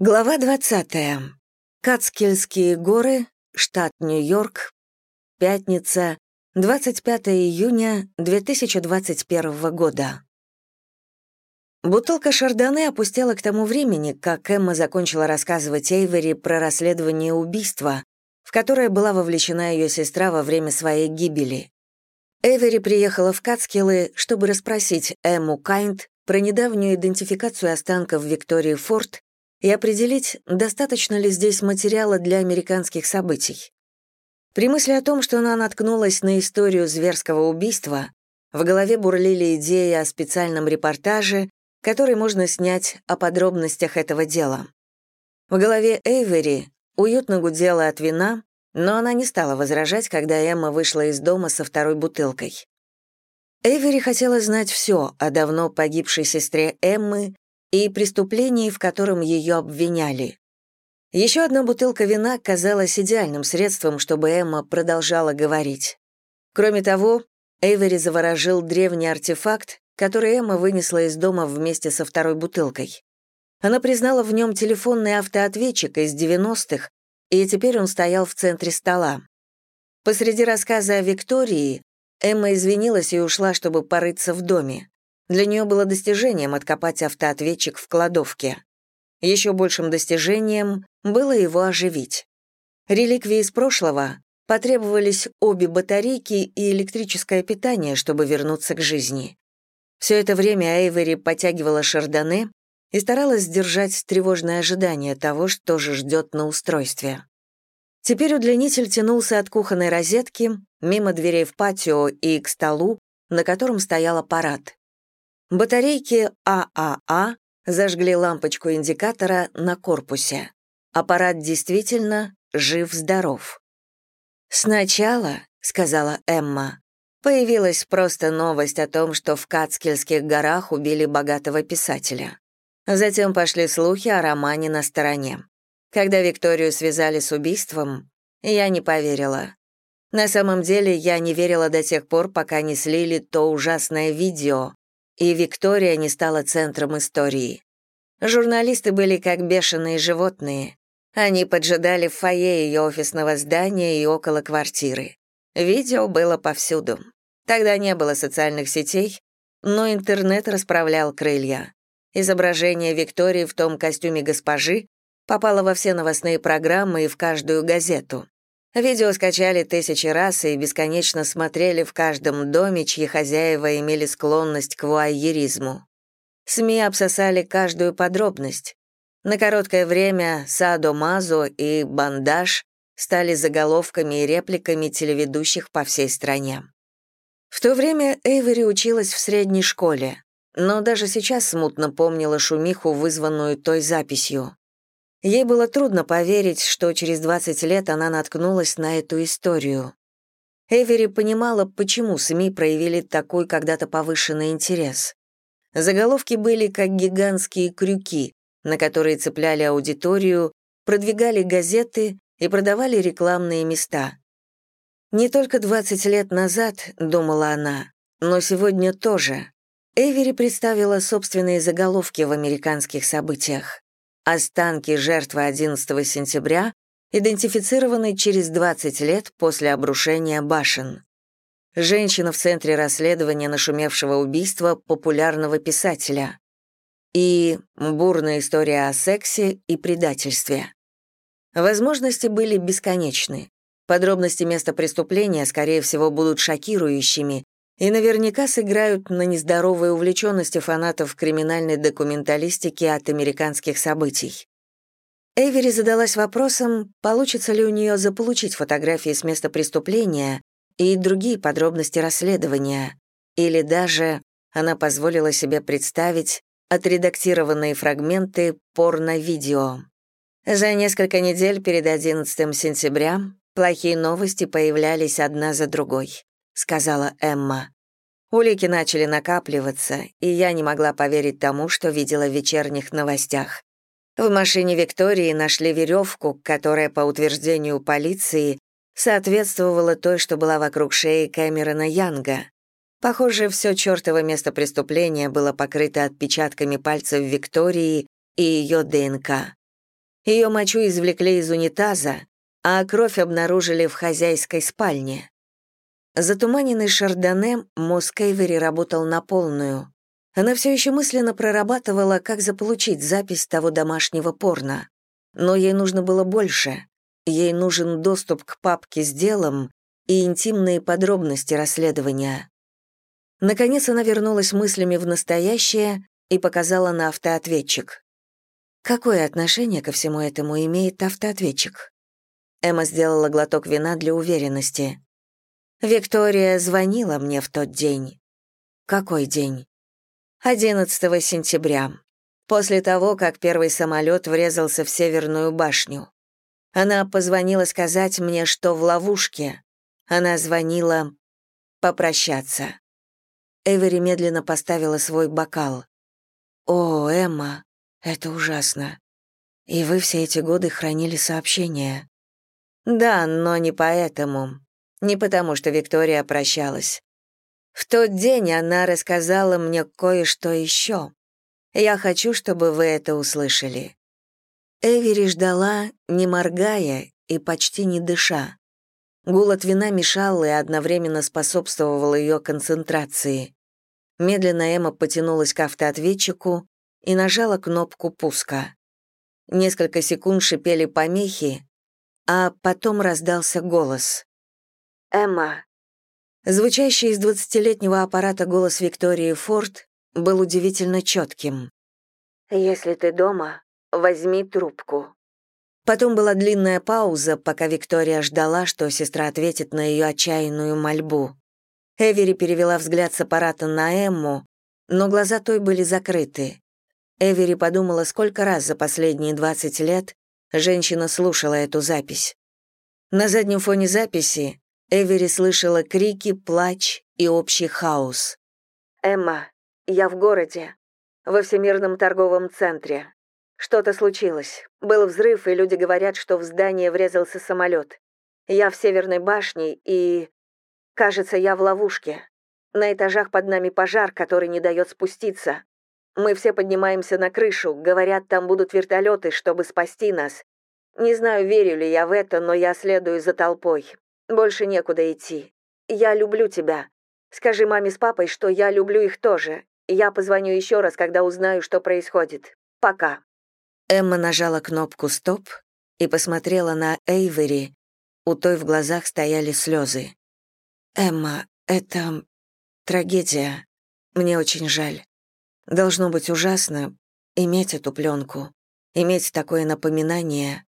Глава 20. Кацкельские горы, штат Нью-Йорк. Пятница, 25 июня 2021 года. Бутылка шардоне опустела к тому времени, как Эмма закончила рассказывать Эйвери про расследование убийства, в которое была вовлечена ее сестра во время своей гибели. Эйвери приехала в Кацкиллы, чтобы расспросить Эмму Кайнд про недавнюю идентификацию останков Виктории Форд и определить, достаточно ли здесь материала для американских событий. При мысли о том, что она наткнулась на историю зверского убийства, в голове бурлили идеи о специальном репортаже, который можно снять о подробностях этого дела. В голове Эйвери уютно гудела от вина, но она не стала возражать, когда Эмма вышла из дома со второй бутылкой. Эйвери хотела знать все о давно погибшей сестре Эммы и преступлении, в котором ее обвиняли. Еще одна бутылка вина казалась идеальным средством, чтобы Эмма продолжала говорить. Кроме того, Эйвери заворожил древний артефакт, который Эмма вынесла из дома вместе со второй бутылкой. Она признала в нем телефонный автоответчик из 90-х, и теперь он стоял в центре стола. Посреди рассказа о Виктории Эмма извинилась и ушла, чтобы порыться в доме. Для нее было достижением откопать автоответчик в кладовке. Еще большим достижением было его оживить. Реликвии из прошлого потребовались обе батарейки и электрическое питание, чтобы вернуться к жизни. Все это время Эйвери потягивала шардоне и старалась сдержать тревожное ожидание того, что же ждет на устройстве. Теперь удлинитель тянулся от кухонной розетки, мимо дверей в патио и к столу, на котором стоял аппарат. Батарейки ААА зажгли лампочку индикатора на корпусе. Аппарат действительно жив-здоров. «Сначала», — сказала Эмма, — появилась просто новость о том, что в Кацкельских горах убили богатого писателя. Затем пошли слухи о романе на стороне. Когда Викторию связали с убийством, я не поверила. На самом деле, я не верила до тех пор, пока не слили то ужасное видео, и Виктория не стала центром истории. Журналисты были как бешеные животные. Они поджидали в фойе ее офисного здания и около квартиры. Видео было повсюду. Тогда не было социальных сетей, но интернет расправлял крылья. Изображение Виктории в том костюме госпожи попало во все новостные программы и в каждую газету. Видео скачали тысячи раз и бесконечно смотрели в каждом доме, чьи хозяева имели склонность к вуайеризму. СМИ обсосали каждую подробность. На короткое время «Садо Мазо» и «Бандаж» стали заголовками и репликами телеведущих по всей стране. В то время Эйвери училась в средней школе, но даже сейчас смутно помнила шумиху, вызванную той записью. Ей было трудно поверить, что через 20 лет она наткнулась на эту историю. Эвери понимала, почему СМИ проявили такой когда-то повышенный интерес. Заголовки были как гигантские крюки, на которые цепляли аудиторию, продвигали газеты и продавали рекламные места. Не только 20 лет назад, думала она, но сегодня тоже. Эвери представила собственные заголовки в американских событиях. Останки жертвы 11 сентября идентифицированы через 20 лет после обрушения башен. Женщина в центре расследования нашумевшего убийства популярного писателя. И бурная история о сексе и предательстве. Возможности были бесконечны. Подробности места преступления, скорее всего, будут шокирующими, и наверняка сыграют на нездоровой увлеченности фанатов криминальной документалистики от американских событий. Эйвери задалась вопросом, получится ли у нее заполучить фотографии с места преступления и другие подробности расследования, или даже она позволила себе представить отредактированные фрагменты порно-видео. За несколько недель перед 11 сентября плохие новости появлялись одна за другой. — сказала Эмма. Улики начали накапливаться, и я не могла поверить тому, что видела в вечерних новостях. В машине Виктории нашли веревку, которая, по утверждению полиции, соответствовала той, что была вокруг шеи Кэмерона Янга. Похоже, все чертово место преступления было покрыто отпечатками пальцев Виктории и ее ДНК. Ее мочу извлекли из унитаза, а кровь обнаружили в хозяйской спальне. Затуманенный шардоне мозг Эйвери работал на полную. Она все еще мысленно прорабатывала, как заполучить запись того домашнего порно. Но ей нужно было больше. Ей нужен доступ к папке с делом и интимные подробности расследования. Наконец она вернулась мыслями в настоящее и показала на автоответчик. Какое отношение ко всему этому имеет автоответчик? Эмма сделала глоток вина для уверенности. Виктория звонила мне в тот день. Какой день? 11 сентября. После того, как первый самолет врезался в Северную башню. Она позвонила сказать мне, что в ловушке. Она звонила попрощаться. Эвери медленно поставила свой бокал. «О, Эмма, это ужасно. И вы все эти годы хранили сообщения?» «Да, но не поэтому. Не потому, что Виктория прощалась. В тот день она рассказала мне кое-что еще. Я хочу, чтобы вы это услышали». Эвери ждала, не моргая и почти не дыша. Гул от вина мешал и одновременно способствовал ее концентрации. Медленно Эмма потянулась к автоответчику и нажала кнопку пуска. Несколько секунд шипели помехи, а потом раздался голос. «Эмма». Звучащий из двадцатилетнего аппарата голос Виктории Форд был удивительно четким. «Если ты дома, возьми трубку». Потом была длинная пауза, пока Виктория ждала, что сестра ответит на ее отчаянную мольбу. Эвери перевела взгляд с аппарата на Эмму, но глаза той были закрыты. Эвери подумала, сколько раз за последние 20 лет женщина слушала эту запись. На заднем фоне записи Эвери слышала крики, плач и общий хаос. «Эмма, я в городе, во Всемирном торговом центре. Что-то случилось. Был взрыв, и люди говорят, что в здание врезался самолет. Я в Северной башне, и... Кажется, я в ловушке. На этажах под нами пожар, который не дает спуститься. Мы все поднимаемся на крышу, говорят, там будут вертолеты, чтобы спасти нас. Не знаю, верю ли я в это, но я следую за толпой. Больше некуда идти. Я люблю тебя. Скажи маме с папой, что я люблю их тоже. Я позвоню еще раз, когда узнаю, что происходит. Пока. Эмма нажала кнопку «Стоп» и посмотрела на Эйвери. У той в глазах стояли слезы. «Эмма, это трагедия. Мне очень жаль. Должно быть ужасно иметь эту пленку, иметь такое напоминание.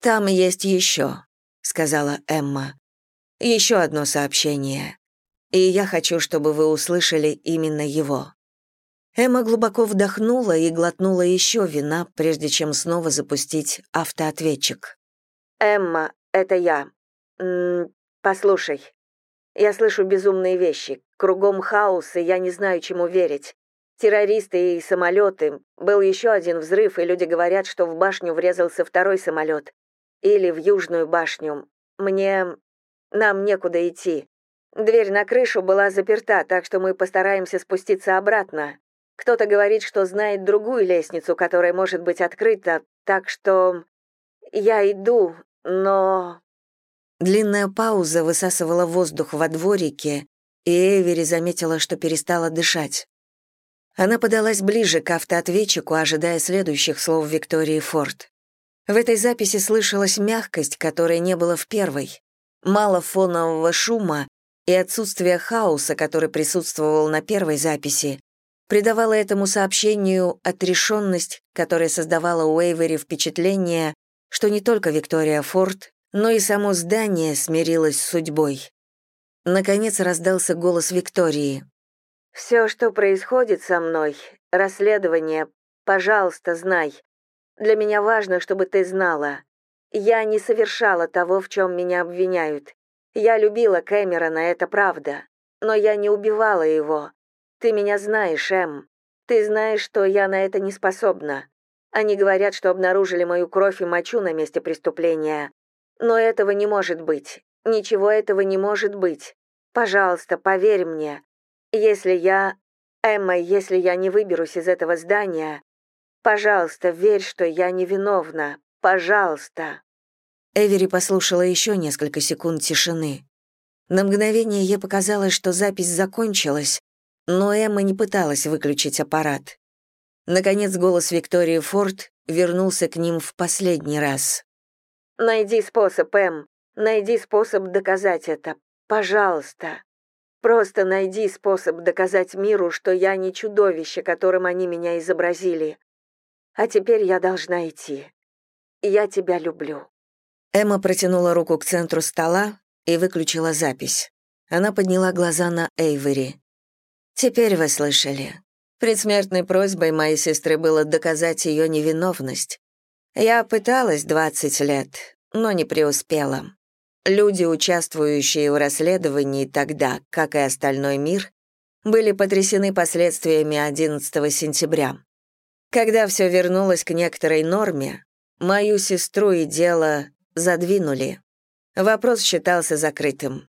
Там есть еще», — сказала Эмма. «Еще одно сообщение. И я хочу, чтобы вы услышали именно его». Эмма глубоко вдохнула и глотнула еще вина, прежде чем снова запустить автоответчик. «Эмма, это я. М -м, послушай, я слышу безумные вещи. Кругом хаос, и я не знаю, чему верить. Террористы и самолеты. Был еще один взрыв, и люди говорят, что в башню врезался второй самолет. Или в южную башню. Мне... Нам некуда идти. Дверь на крышу была заперта, так что мы постараемся спуститься обратно. Кто-то говорит, что знает другую лестницу, которая может быть открыта, так что я иду, но...» Длинная пауза высасывала воздух во дворике, и Эвери заметила, что перестала дышать. Она подалась ближе к автоответчику, ожидая следующих слов Виктории Форд. В этой записи слышалась мягкость, которой не было в первой. Мало фонового шума и отсутствие хаоса, который присутствовал на первой записи, придавала этому сообщению отрешенность, которая создавала у Эйвери впечатление, что не только Виктория Форд, но и само здание смирилось с судьбой. Наконец раздался голос Виктории. «Все, что происходит со мной, расследование, пожалуйста, знай. Для меня важно, чтобы ты знала. Я не совершала того, в чем меня обвиняют. Я любила Кэмерона, это правда. Но я не убивала его. Ты меня знаешь, Эм. Ты знаешь, что я на это не способна. Они говорят, что обнаружили мою кровь и мочу на месте преступления. Но этого не может быть. Ничего этого не может быть. Пожалуйста, поверь мне. Если я... Эмма, если я не выберусь из этого здания... Пожалуйста, верь, что я невиновна. Пожалуйста». Эвери послушала еще несколько секунд тишины. На мгновение ей показалось, что запись закончилась, но Эмма не пыталась выключить аппарат. Наконец голос Виктории Форд вернулся к ним в последний раз. «Найди способ, Эм. Найди способ доказать это. Пожалуйста. Просто найди способ доказать миру, что я не чудовище, которым они меня изобразили. А теперь я должна идти. Я тебя люблю». Эмма протянула руку к центру стола и выключила запись. Она подняла глаза на Эйвери. «Теперь вы слышали. Предсмертной просьбой моей сестры было доказать ее невиновность. Я пыталась 20 лет, но не преуспела. Люди, участвующие в расследовании тогда, как и остальной мир, были потрясены последствиями 11 сентября. Когда все вернулось к некоторой норме, мою сестру и дело задвинули. Вопрос считался закрытым.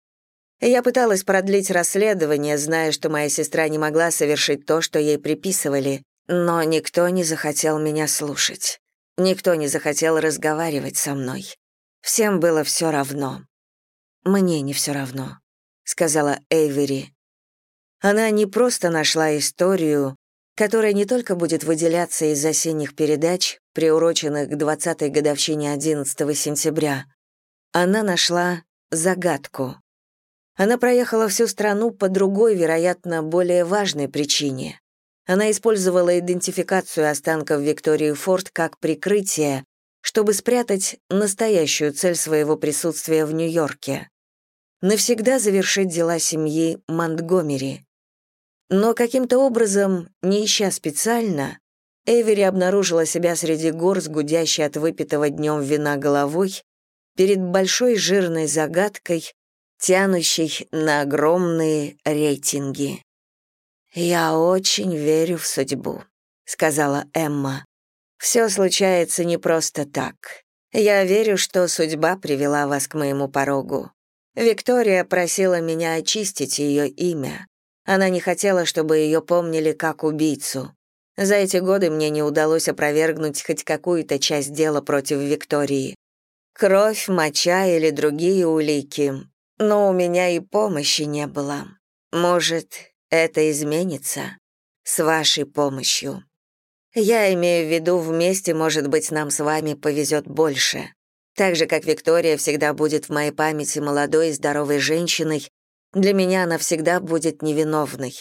Я пыталась продлить расследование, зная, что моя сестра не могла совершить то, что ей приписывали, но никто не захотел меня слушать. Никто не захотел разговаривать со мной. Всем было все равно. «Мне не все равно», — сказала Эйвери. Она не просто нашла историю, которая не только будет выделяться из осенних передач, приуроченных к 20-й годовщине 11 сентября. Она нашла загадку. Она проехала всю страну по другой, вероятно, более важной причине. Она использовала идентификацию останков Виктории Форд как прикрытие, чтобы спрятать настоящую цель своего присутствия в Нью-Йорке. Навсегда завершить дела семьи Монтгомери. Но каким-то образом, не ища специально, Эвери обнаружила себя среди гор с гудящей от выпитого днем вина головой перед большой жирной загадкой, тянущий на огромные рейтинги. «Я очень верю в судьбу», — сказала Эмма. «Все случается не просто так. Я верю, что судьба привела вас к моему порогу. Виктория просила меня очистить ее имя. Она не хотела, чтобы ее помнили как убийцу. За эти годы мне не удалось опровергнуть хоть какую-то часть дела против Виктории. Кровь, моча или другие улики но у меня и помощи не было. Может, это изменится с вашей помощью. Я имею в виду, вместе, может быть, нам с вами повезет больше. Так же, как Виктория всегда будет в моей памяти молодой и здоровой женщиной, для меня она всегда будет невиновной.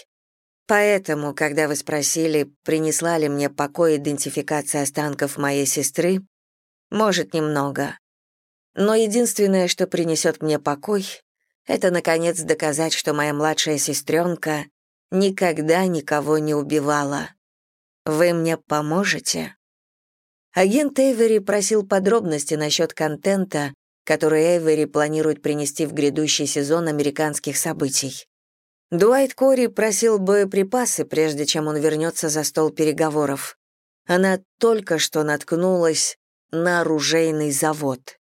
Поэтому, когда вы спросили, принесла ли мне покой идентификация останков моей сестры, может, немного. Но единственное, что принесет мне покой, это, наконец, доказать, что моя младшая сестренка никогда никого не убивала. Вы мне поможете?» Агент Эйвери просил подробности насчет контента, который Эйвери планирует принести в грядущий сезон американских событий. Дуайт Кори просил боеприпасы, прежде чем он вернется за стол переговоров. Она только что наткнулась на оружейный завод.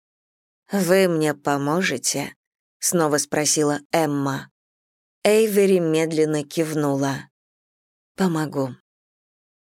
«Вы мне поможете?» — снова спросила Эмма. Эйвери медленно кивнула. «Помогу»,